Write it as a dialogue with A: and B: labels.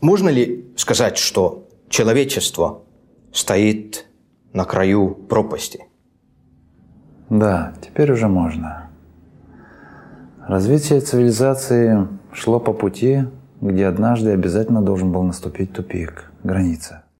A: Можно ли сказать, что человечество стоит на краю пропасти?
B: Да, теперь уже можно. Развитие цивилизации шло по пути, где однажды обязательно должен был наступить тупик, граница.